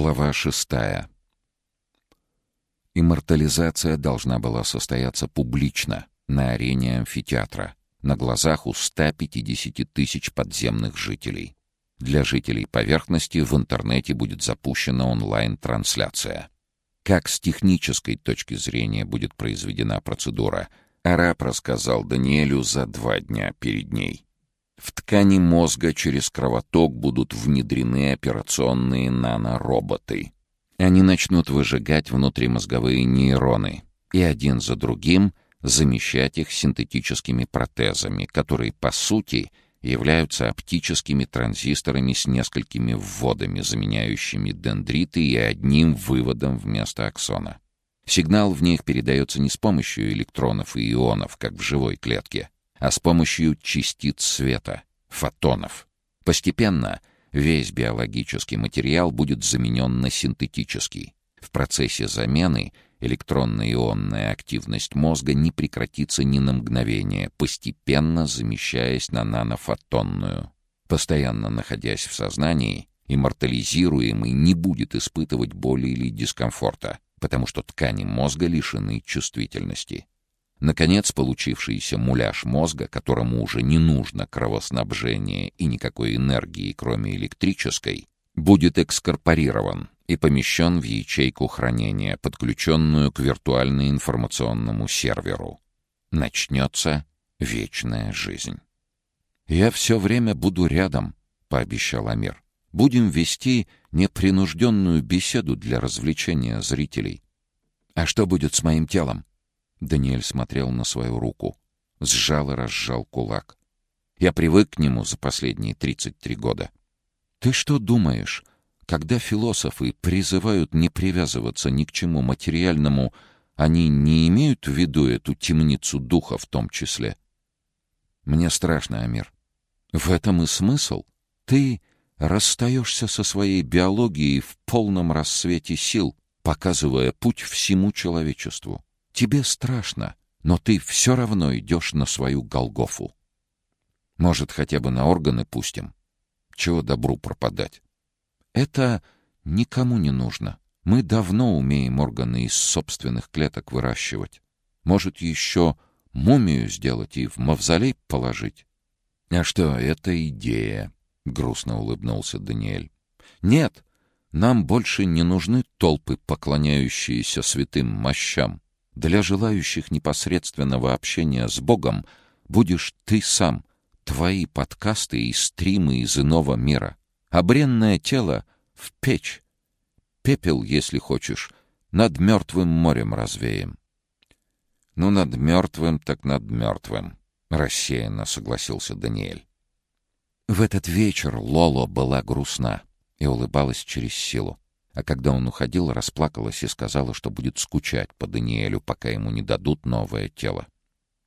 Глава шестая. Иммортализация должна была состояться публично, на арене амфитеатра, на глазах у 150 тысяч подземных жителей. Для жителей поверхности в интернете будет запущена онлайн-трансляция. Как с технической точки зрения будет произведена процедура, араб рассказал Даниэлю за два дня перед ней. В ткани мозга через кровоток будут внедрены операционные нанороботы. Они начнут выжигать внутримозговые нейроны и один за другим замещать их синтетическими протезами, которые, по сути, являются оптическими транзисторами с несколькими вводами, заменяющими дендриты и одним выводом вместо аксона. Сигнал в них передается не с помощью электронов и ионов, как в живой клетке, а с помощью частиц света, фотонов. Постепенно весь биологический материал будет заменен на синтетический. В процессе замены электронно-ионная активность мозга не прекратится ни на мгновение, постепенно замещаясь на нанофотонную. Постоянно находясь в сознании, иммортализируемый не будет испытывать боли или дискомфорта, потому что ткани мозга лишены чувствительности. Наконец, получившийся муляж мозга, которому уже не нужно кровоснабжение и никакой энергии, кроме электрической, будет экскорпорирован и помещен в ячейку хранения, подключенную к виртуально-информационному серверу. Начнется вечная жизнь. «Я все время буду рядом», — пообещал Амир. «Будем вести непринужденную беседу для развлечения зрителей». «А что будет с моим телом?» Даниэль смотрел на свою руку. Сжал и разжал кулак. Я привык к нему за последние 33 года. Ты что думаешь, когда философы призывают не привязываться ни к чему материальному, они не имеют в виду эту темницу духа в том числе? Мне страшно, Амир. В этом и смысл. Ты расстаешься со своей биологией в полном рассвете сил, показывая путь всему человечеству. Тебе страшно, но ты все равно идешь на свою Голгофу. Может, хотя бы на органы пустим? Чего добру пропадать? Это никому не нужно. Мы давно умеем органы из собственных клеток выращивать. Может, еще мумию сделать и в мавзолей положить? А что, это идея, — грустно улыбнулся Даниэль. Нет, нам больше не нужны толпы, поклоняющиеся святым мощам. Для желающих непосредственного общения с Богом будешь ты сам, твои подкасты и стримы из иного мира. А бренное тело — в печь. Пепел, если хочешь, над мертвым морем развеем. Ну, над мертвым так над мертвым, — рассеянно согласился Даниэль. В этот вечер Лоло была грустна и улыбалась через силу. А когда он уходил, расплакалась и сказала, что будет скучать по Даниэлю, пока ему не дадут новое тело.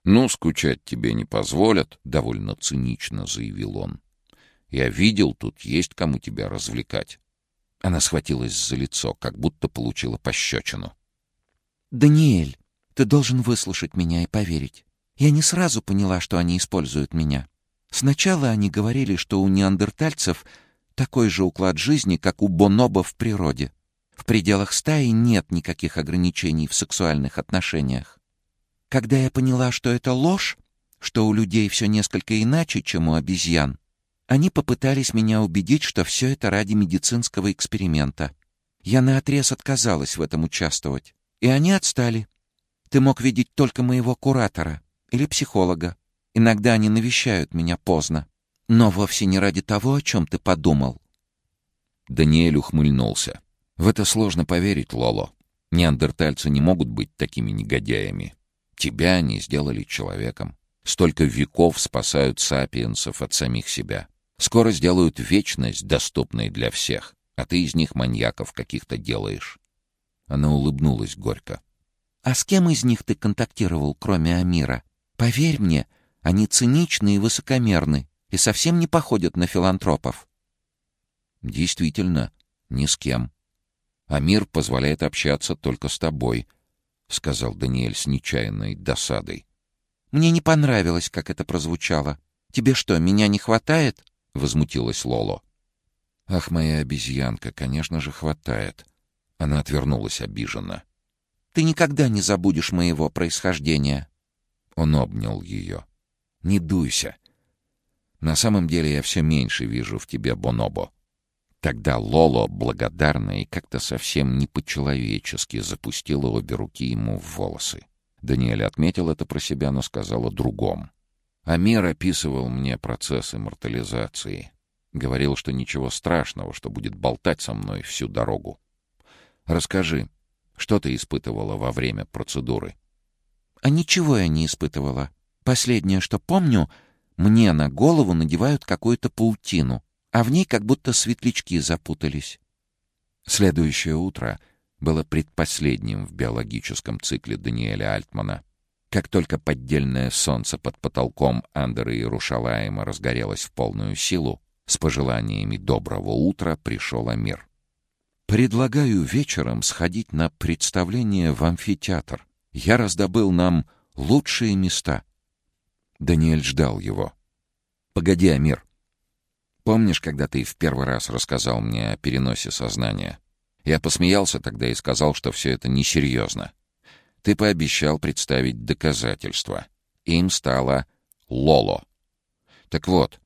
«Ну, скучать тебе не позволят», — довольно цинично заявил он. «Я видел, тут есть кому тебя развлекать». Она схватилась за лицо, как будто получила пощечину. «Даниэль, ты должен выслушать меня и поверить. Я не сразу поняла, что они используют меня. Сначала они говорили, что у неандертальцев такой же уклад жизни, как у бонобо в природе. В пределах стаи нет никаких ограничений в сексуальных отношениях. Когда я поняла, что это ложь, что у людей все несколько иначе, чем у обезьян, они попытались меня убедить, что все это ради медицинского эксперимента. Я наотрез отказалась в этом участвовать. И они отстали. Ты мог видеть только моего куратора или психолога. Иногда они навещают меня поздно. Но вовсе не ради того, о чем ты подумал. Даниэль ухмыльнулся. В это сложно поверить, Лоло. Неандертальцы не могут быть такими негодяями. Тебя они сделали человеком. Столько веков спасают сапиенсов от самих себя. Скоро сделают вечность, доступной для всех, а ты из них маньяков каких-то делаешь. Она улыбнулась горько. «А с кем из них ты контактировал, кроме Амира? Поверь мне, они циничны и высокомерны и совсем не походят на филантропов. Действительно, ни с кем. А мир позволяет общаться только с тобой, сказал Даниэль с нечаянной досадой. Мне не понравилось, как это прозвучало. Тебе что, меня не хватает? возмутилась Лоло. «Ах, моя обезьянка, конечно же, хватает». Она отвернулась обиженно. «Ты никогда не забудешь моего происхождения». Он обнял ее. «Не дуйся. На самом деле я все меньше вижу в тебе Бонобо». Тогда Лоло, благодарная и как-то совсем не по-человечески, запустила обе руки ему в волосы. Даниэль отметил это про себя, но сказал о другом. Амир описывал мне процесс иммортализации. Говорил, что ничего страшного, что будет болтать со мной всю дорогу. Расскажи, что ты испытывала во время процедуры? А ничего я не испытывала. Последнее, что помню, мне на голову надевают какую-то паутину, а в ней как будто светлячки запутались. Следующее утро было предпоследним в биологическом цикле Даниэля Альтмана. Как только поддельное солнце под потолком Андера Иерушалаема разгорелось в полную силу, с пожеланиями доброго утра пришел Амир. «Предлагаю вечером сходить на представление в амфитеатр. Я раздобыл нам лучшие места». Даниэль ждал его. «Погоди, Амир. Помнишь, когда ты в первый раз рассказал мне о переносе сознания? Я посмеялся тогда и сказал, что все это несерьезно. Ты пообещал представить доказательства. Им стало Лоло. Так вот,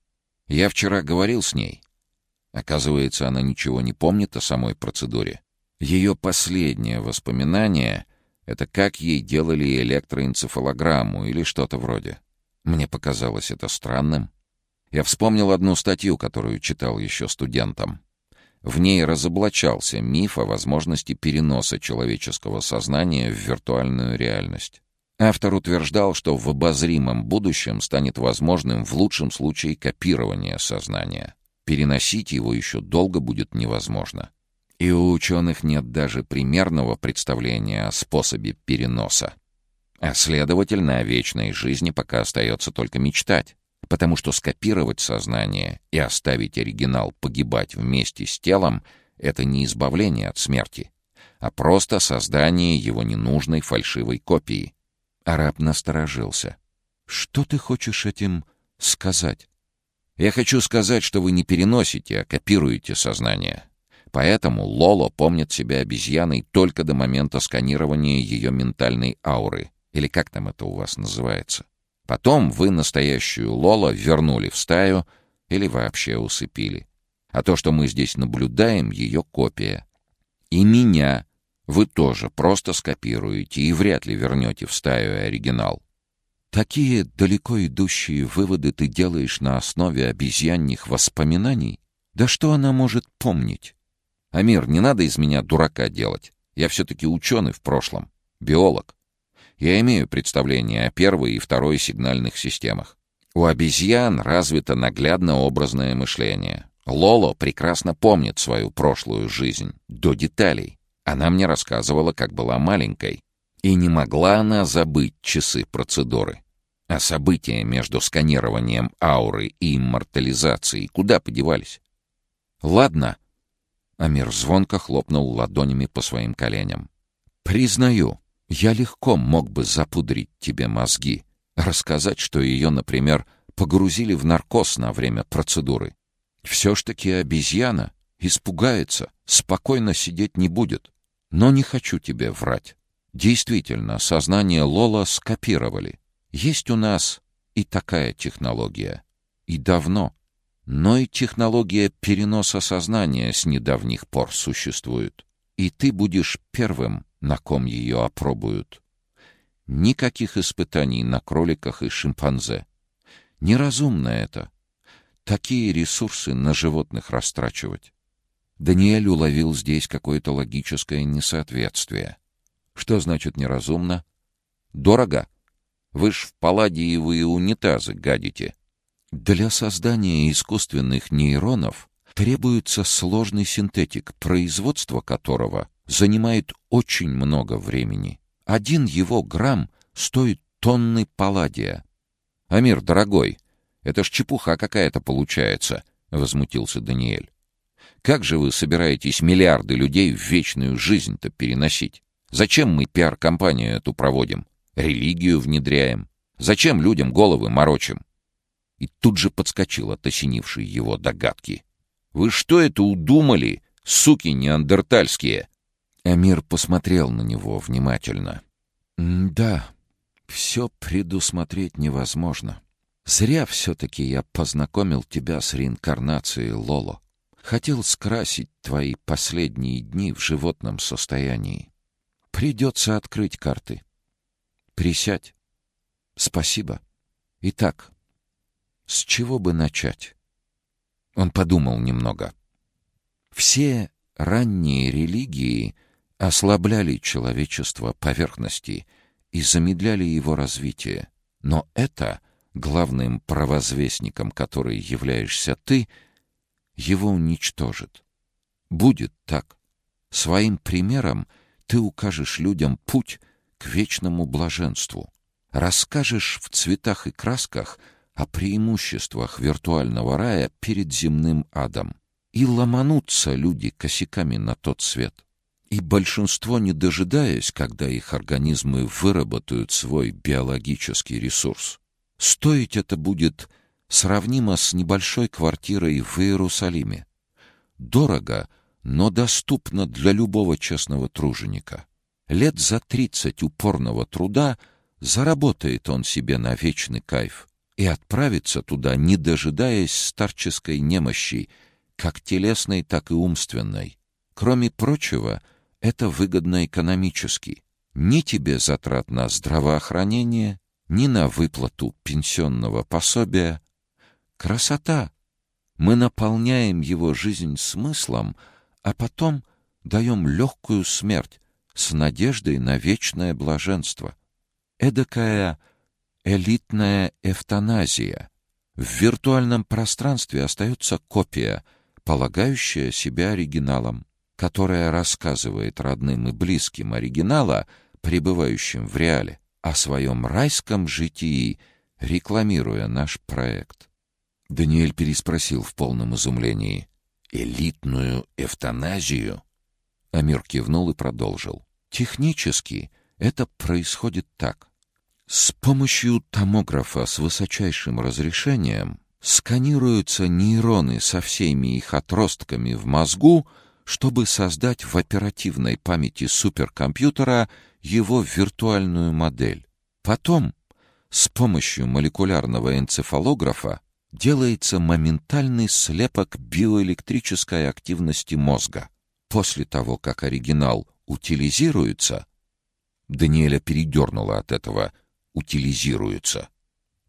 я вчера говорил с ней. Оказывается, она ничего не помнит о самой процедуре. Ее последнее воспоминание — это как ей делали электроэнцефалограмму или что-то вроде. Мне показалось это странным. Я вспомнил одну статью, которую читал еще студентом. В ней разоблачался миф о возможности переноса человеческого сознания в виртуальную реальность. Автор утверждал, что в обозримом будущем станет возможным в лучшем случае копирование сознания. Переносить его еще долго будет невозможно. И у ученых нет даже примерного представления о способе переноса. А следовательно, о вечной жизни пока остается только мечтать, потому что скопировать сознание и оставить оригинал погибать вместе с телом — это не избавление от смерти, а просто создание его ненужной фальшивой копии — Араб насторожился. «Что ты хочешь этим сказать?» «Я хочу сказать, что вы не переносите, а копируете сознание. Поэтому Лоло помнит себя обезьяной только до момента сканирования ее ментальной ауры, или как там это у вас называется. Потом вы настоящую Лоло вернули в стаю или вообще усыпили. А то, что мы здесь наблюдаем, ее копия. И меня вы тоже просто скопируете и вряд ли вернете в стаю оригинал. Такие далеко идущие выводы ты делаешь на основе обезьянних воспоминаний? Да что она может помнить? Амир, не надо из меня дурака делать. Я все-таки ученый в прошлом, биолог. Я имею представление о первой и второй сигнальных системах. У обезьян развито наглядно-образное мышление. Лоло прекрасно помнит свою прошлую жизнь, до деталей. Она мне рассказывала, как была маленькой. И не могла она забыть часы процедуры. А события между сканированием ауры и иммортализацией куда подевались? «Ладно». Амир звонко хлопнул ладонями по своим коленям. «Признаю, я легко мог бы запудрить тебе мозги, рассказать, что ее, например, погрузили в наркоз на время процедуры. Все ж таки обезьяна испугается, спокойно сидеть не будет. Но не хочу тебе врать. Действительно, сознание Лола скопировали. Есть у нас и такая технология. И давно. Но и технология переноса сознания с недавних пор существует. И ты будешь первым, на ком ее опробуют. Никаких испытаний на кроликах и шимпанзе. Неразумно это. Такие ресурсы на животных растрачивать. Даниэль уловил здесь какое-то логическое несоответствие. Что значит неразумно? Дорого? Вы ж в палладиевые унитазы гадите. Для создания искусственных нейронов требуется сложный синтетик, производство которого занимает очень много времени. Один его грамм стоит тонны палладия. «Амир, дорогой, это ж чепуха какая-то получается», — возмутился Даниэль. Как же вы собираетесь миллиарды людей в вечную жизнь-то переносить? Зачем мы пиар-компанию эту проводим? Религию внедряем? Зачем людям головы морочим?» И тут же подскочил от осенившей его догадки. Вы что это удумали, суки неандертальские?» Амир посмотрел на него внимательно. «Да, все предусмотреть невозможно. Зря все-таки я познакомил тебя с реинкарнацией Лоло. Хотел скрасить твои последние дни в животном состоянии. Придется открыть карты. Присядь. Спасибо. Итак, с чего бы начать? Он подумал немного. Все ранние религии ослабляли человечество поверхности и замедляли его развитие. Но это, главным провозвестником который являешься ты, его уничтожит. Будет так. Своим примером ты укажешь людям путь к вечному блаженству. Расскажешь в цветах и красках о преимуществах виртуального рая перед земным адом. И ломанутся люди косяками на тот свет. И большинство, не дожидаясь, когда их организмы выработают свой биологический ресурс. Стоить это будет сравнимо с небольшой квартирой в Иерусалиме. Дорого, но доступно для любого честного труженика. Лет за тридцать упорного труда заработает он себе на вечный кайф и отправится туда, не дожидаясь старческой немощи, как телесной, так и умственной. Кроме прочего, это выгодно экономически. Ни тебе затрат на здравоохранение, ни на выплату пенсионного пособия. Красота! Мы наполняем его жизнь смыслом, а потом даем легкую смерть с надеждой на вечное блаженство. Эдакая элитная эвтаназия. В виртуальном пространстве остается копия, полагающая себя оригиналом, которая рассказывает родным и близким оригинала, пребывающим в реале, о своем райском житии, рекламируя наш проект. Даниэль переспросил в полном изумлении. «Элитную эвтаназию?» Амир кивнул и продолжил. «Технически это происходит так. С помощью томографа с высочайшим разрешением сканируются нейроны со всеми их отростками в мозгу, чтобы создать в оперативной памяти суперкомпьютера его виртуальную модель. Потом с помощью молекулярного энцефалографа делается моментальный слепок биоэлектрической активности мозга. После того, как оригинал утилизируется, Даниэля передернула от этого «утилизируется».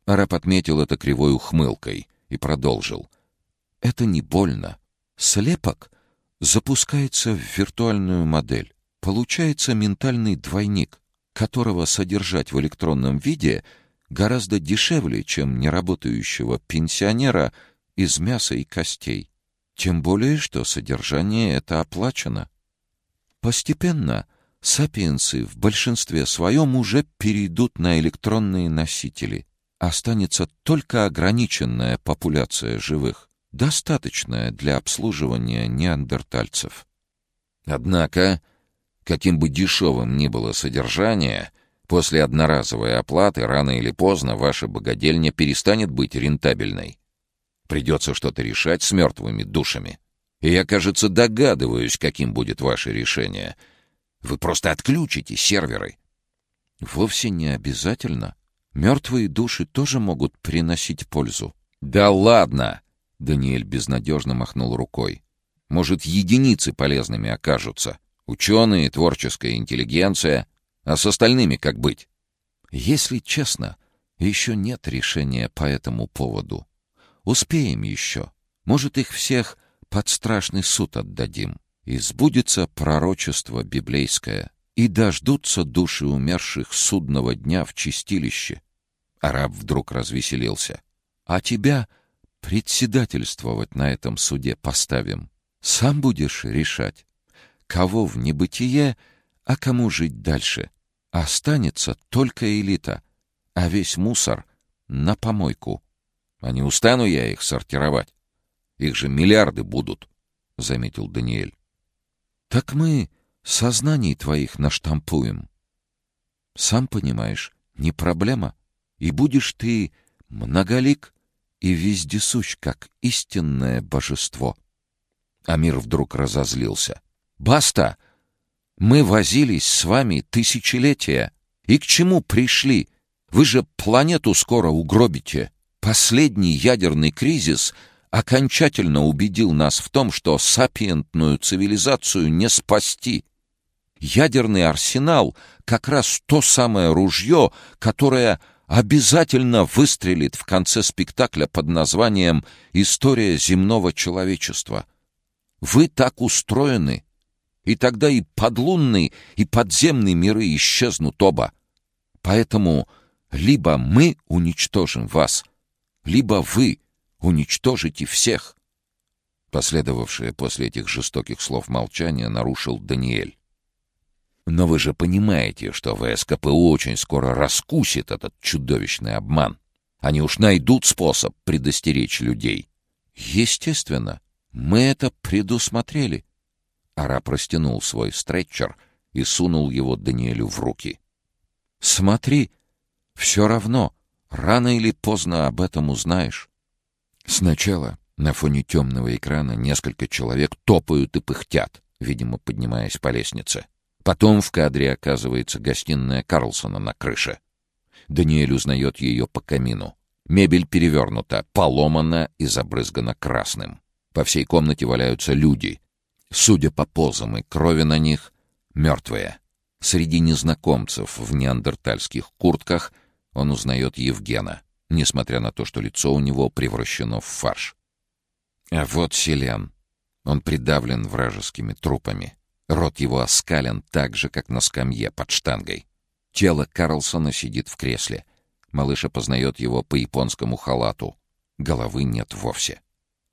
Араб отметил это кривой ухмылкой и продолжил. «Это не больно. Слепок запускается в виртуальную модель. Получается ментальный двойник, которого содержать в электронном виде гораздо дешевле, чем неработающего пенсионера из мяса и костей. Тем более, что содержание это оплачено. Постепенно сапиенсы в большинстве своем уже перейдут на электронные носители. Останется только ограниченная популяция живых, достаточная для обслуживания неандертальцев. Однако Каким бы дешевым ни было содержание, после одноразовой оплаты рано или поздно ваша богадельня перестанет быть рентабельной. Придется что-то решать с мертвыми душами. И я, кажется, догадываюсь, каким будет ваше решение. Вы просто отключите серверы. Вовсе не обязательно. Мертвые души тоже могут приносить пользу. Да ладно! Даниэль безнадежно махнул рукой. Может, единицы полезными окажутся. Ученые, творческая интеллигенция. А с остальными как быть? Если честно, еще нет решения по этому поводу. Успеем еще. Может, их всех под страшный суд отдадим. И сбудется пророчество библейское. И дождутся души умерших судного дня в чистилище. Араб вдруг развеселился. А тебя председательствовать на этом суде поставим. Сам будешь решать кого в небытие, а кому жить дальше. Останется только элита, а весь мусор — на помойку. А не устану я их сортировать. Их же миллиарды будут, — заметил Даниэль. Так мы сознаний твоих наштампуем. Сам понимаешь, не проблема. И будешь ты многолик и вездесущ, как истинное божество. Амир вдруг разозлился. «Баста! Мы возились с вами тысячелетия. И к чему пришли? Вы же планету скоро угробите. Последний ядерный кризис окончательно убедил нас в том, что сапиентную цивилизацию не спасти. Ядерный арсенал — как раз то самое ружье, которое обязательно выстрелит в конце спектакля под названием «История земного человечества». Вы так устроены, и тогда и подлунный, и подземные миры исчезнут оба. Поэтому либо мы уничтожим вас, либо вы уничтожите всех. Последовавшее после этих жестоких слов молчание нарушил Даниэль. Но вы же понимаете, что ВСКПУ очень скоро раскусит этот чудовищный обман. Они уж найдут способ предостеречь людей. Естественно, мы это предусмотрели. Ара простянул свой стретчер и сунул его Даниэлю в руки. «Смотри, все равно, рано или поздно об этом узнаешь». Сначала на фоне темного экрана несколько человек топают и пыхтят, видимо, поднимаясь по лестнице. Потом в кадре оказывается гостиная Карлсона на крыше. Даниэль узнает ее по камину. Мебель перевернута, поломана и забрызгана красным. По всей комнате валяются люди, Судя по позам и крови на них, мертвые. Среди незнакомцев в неандертальских куртках он узнает Евгена, несмотря на то, что лицо у него превращено в фарш. А вот Селен. Он придавлен вражескими трупами. Рот его оскален так же, как на скамье под штангой. Тело Карлсона сидит в кресле. Малыш опознает его по японскому халату. Головы нет вовсе.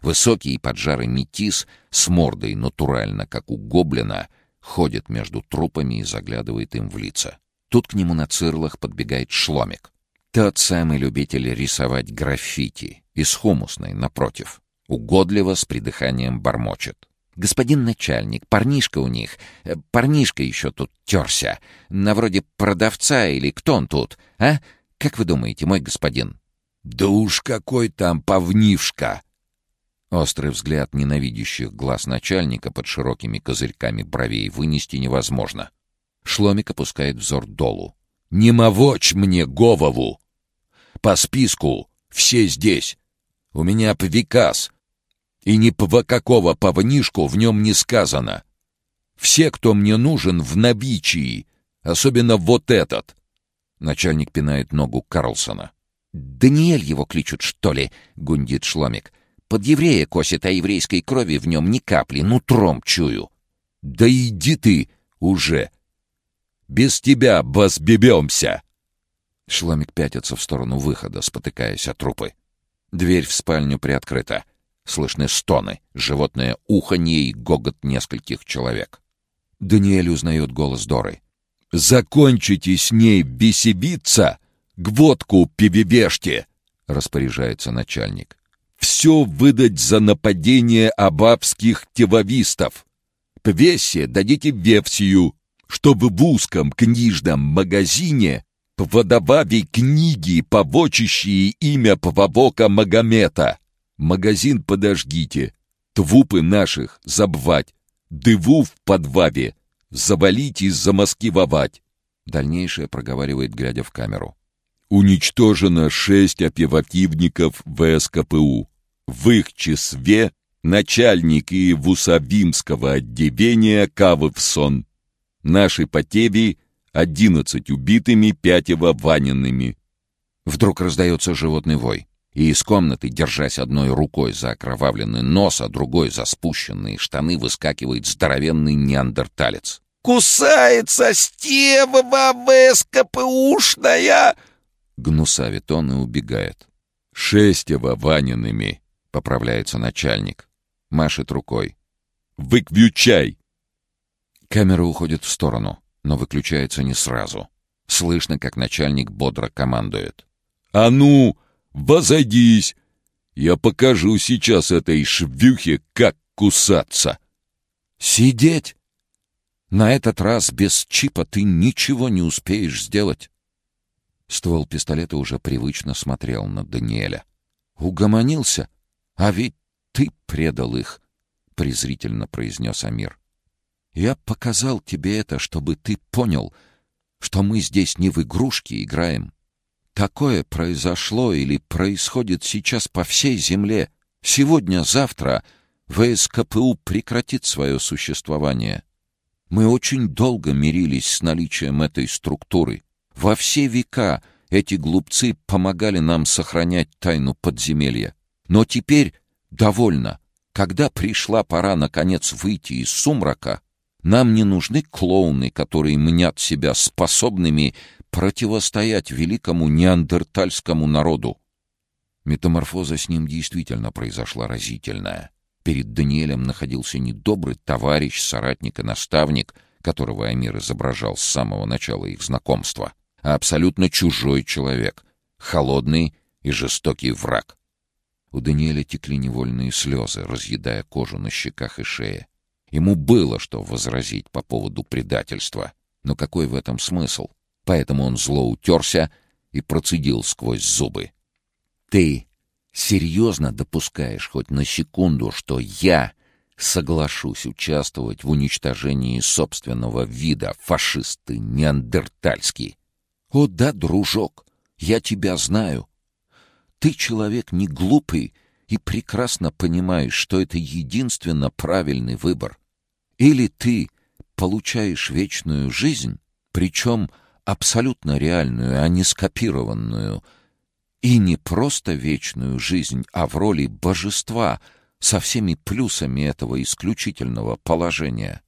Высокий и поджарый метис с мордой натурально, как у гоблина, ходит между трупами и заглядывает им в лица. Тут к нему на цирлах подбегает шломик. Тот самый любитель рисовать граффити, из хумусной, напротив. Угодливо с придыханием бормочет. «Господин начальник, парнишка у них, э, парнишка еще тут терся, на вроде продавца или кто он тут, а? Как вы думаете, мой господин?» «Да уж какой там повнившка!» Острый взгляд ненавидящих глаз начальника под широкими козырьками бровей вынести невозможно. Шломик опускает взор долу. «Не мовочь мне голову! По списку все здесь. У меня повиказ. И ни по какого повнишку в нем не сказано. Все, кто мне нужен, в набичии. Особенно вот этот». Начальник пинает ногу Карлсона. «Даниэль его кличут, что ли?» — гундит Шломик. Под еврея косит, а еврейской крови в нем ни капли, нутром чую. Да иди ты уже! Без тебя возбебемся!» Шломик пятится в сторону выхода, спотыкаясь от трупы. Дверь в спальню приоткрыта. Слышны стоны, животное уханье и гогот нескольких человек. Даниэль узнает голос Доры. «Закончите с ней бесебиться! К водку пивебешьте!» — распоряжается начальник все выдать за нападение абабских тевавистов. Пвесе дадите версию, чтобы в узком книжном магазине продавали книги, повочащие имя Павока Магомета. Магазин подожгите, твупы наших забвать, дыву в подваве, завалить и замаскивать. Дальнейшее проговаривает, глядя в камеру. Уничтожено шесть оперативников ВСКПУ. В их числе начальник Иевусавимского отделения Кавывсон. Наши потери — одиннадцать убитыми, пятеро ваненными. Вдруг раздается животный вой, и из комнаты, держась одной рукой за окровавленный нос, а другой за спущенные штаны, выскакивает здоровенный неандерталец. «Кусается стева ВСКПУшная!» Гнусавит он и убегает. «Шестеро ваненными!» Поправляется начальник. Машет рукой. «Выключай!» Камера уходит в сторону, но выключается не сразу. Слышно, как начальник бодро командует. «А ну, возойдись! Я покажу сейчас этой швюхе, как кусаться!» «Сидеть! На этот раз без чипа ты ничего не успеешь сделать!» Ствол пистолета уже привычно смотрел на Даниэля. «Угомонился? А ведь ты предал их. — презрительно произнес Амир. «Я показал тебе это, чтобы ты понял, что мы здесь не в игрушки играем. Такое произошло или происходит сейчас по всей земле. Сегодня-завтра ВСКПУ прекратит свое существование. Мы очень долго мирились с наличием этой структуры. Во все века эти глупцы помогали нам сохранять тайну подземелья. Но теперь довольно. Когда пришла пора, наконец, выйти из сумрака, нам не нужны клоуны, которые мнят себя способными противостоять великому неандертальскому народу. Метаморфоза с ним действительно произошла разительная. Перед Даниэлем находился не добрый товарищ, соратник и наставник, которого Амир изображал с самого начала их знакомства, а абсолютно чужой человек, холодный и жестокий враг. У Даниэля текли невольные слезы, разъедая кожу на щеках и шее. Ему было что возразить по поводу предательства, но какой в этом смысл? Поэтому он зло утерся и процедил сквозь зубы. «Ты серьезно допускаешь хоть на секунду, что я соглашусь участвовать в уничтожении собственного вида, фашисты неандертальский?» «О да, дружок, я тебя знаю. Ты человек не глупый и прекрасно понимаешь, что это единственно правильный выбор. Или ты получаешь вечную жизнь, причем абсолютно реальную, а не скопированную, и не просто вечную жизнь, а в роли божества со всеми плюсами этого исключительного положения.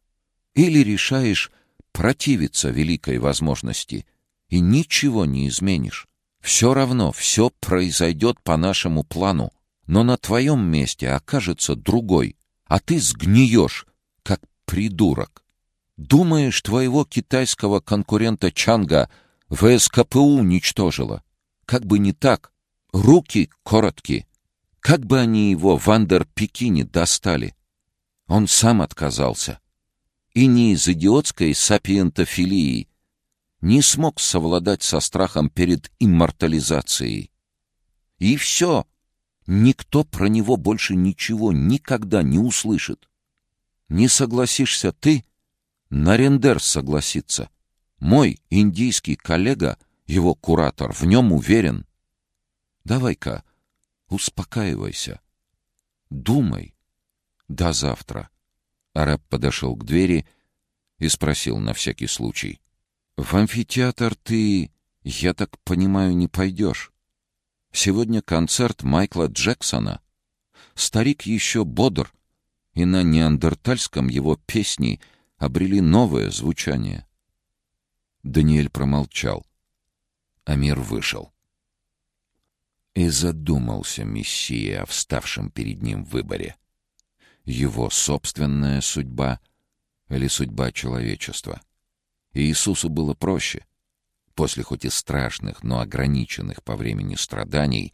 Или решаешь противиться великой возможности и ничего не изменишь. Все равно все произойдет по нашему плану, но на твоем месте окажется другой, а ты сгниешь, как придурок. Думаешь, твоего китайского конкурента Чанга ВСКПУ уничтожила? Как бы не так, руки короткие. Как бы они его в Андер-Пекине достали? Он сам отказался. И не из идиотской сапиентофилии, не смог совладать со страхом перед иммортализацией. И все. Никто про него больше ничего никогда не услышит. Не согласишься ты, Нарендер согласится. Мой индийский коллега, его куратор, в нем уверен. Давай-ка, успокаивайся. Думай. До завтра. Араб подошел к двери и спросил на всякий случай. В амфитеатр ты, я так понимаю, не пойдешь. Сегодня концерт Майкла Джексона. Старик еще бодр, и на неандертальском его песни обрели новое звучание. Даниэль промолчал. Амир вышел. И задумался Мессия о вставшем перед ним выборе. Его собственная судьба или судьба человечества? Иисусу было проще. После хоть и страшных, но ограниченных по времени страданий,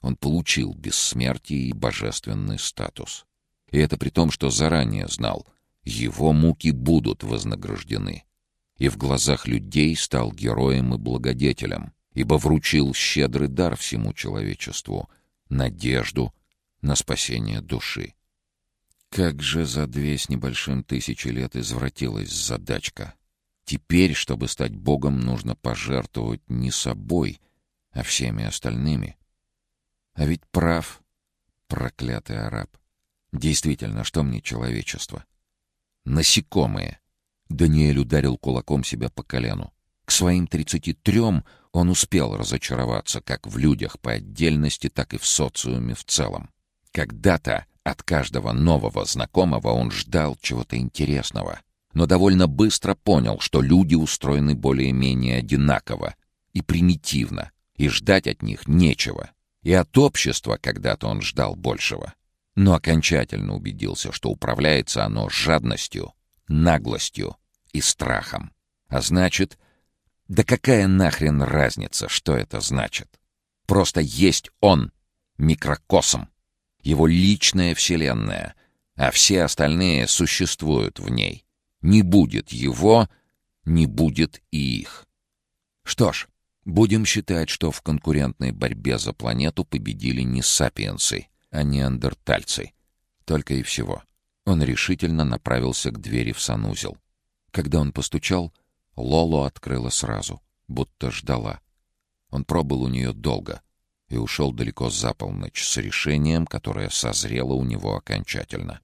он получил бессмертие и божественный статус. И это при том, что заранее знал, его муки будут вознаграждены. И в глазах людей стал героем и благодетелем, ибо вручил щедрый дар всему человечеству — надежду на спасение души. Как же за две с небольшим тысячи лет извратилась задачка — Теперь, чтобы стать Богом, нужно пожертвовать не собой, а всеми остальными. А ведь прав проклятый араб. Действительно, что мне человечество? Насекомые. Даниэль ударил кулаком себя по колену. К своим тридцати трем он успел разочароваться как в людях по отдельности, так и в социуме в целом. Когда-то от каждого нового знакомого он ждал чего-то интересного — но довольно быстро понял, что люди устроены более-менее одинаково и примитивно, и ждать от них нечего. И от общества когда-то он ждал большего. Но окончательно убедился, что управляется оно жадностью, наглостью и страхом. А значит, да какая нахрен разница, что это значит? Просто есть он, микрокосм, его личная вселенная, а все остальные существуют в ней — не будет его, не будет и их. Что ж, будем считать, что в конкурентной борьбе за планету победили не сапиенсы, а неандертальцы. Только и всего. Он решительно направился к двери в санузел. Когда он постучал, Лоло открыла сразу, будто ждала. Он пробыл у нее долго и ушел далеко за полночь с решением, которое созрело у него окончательно.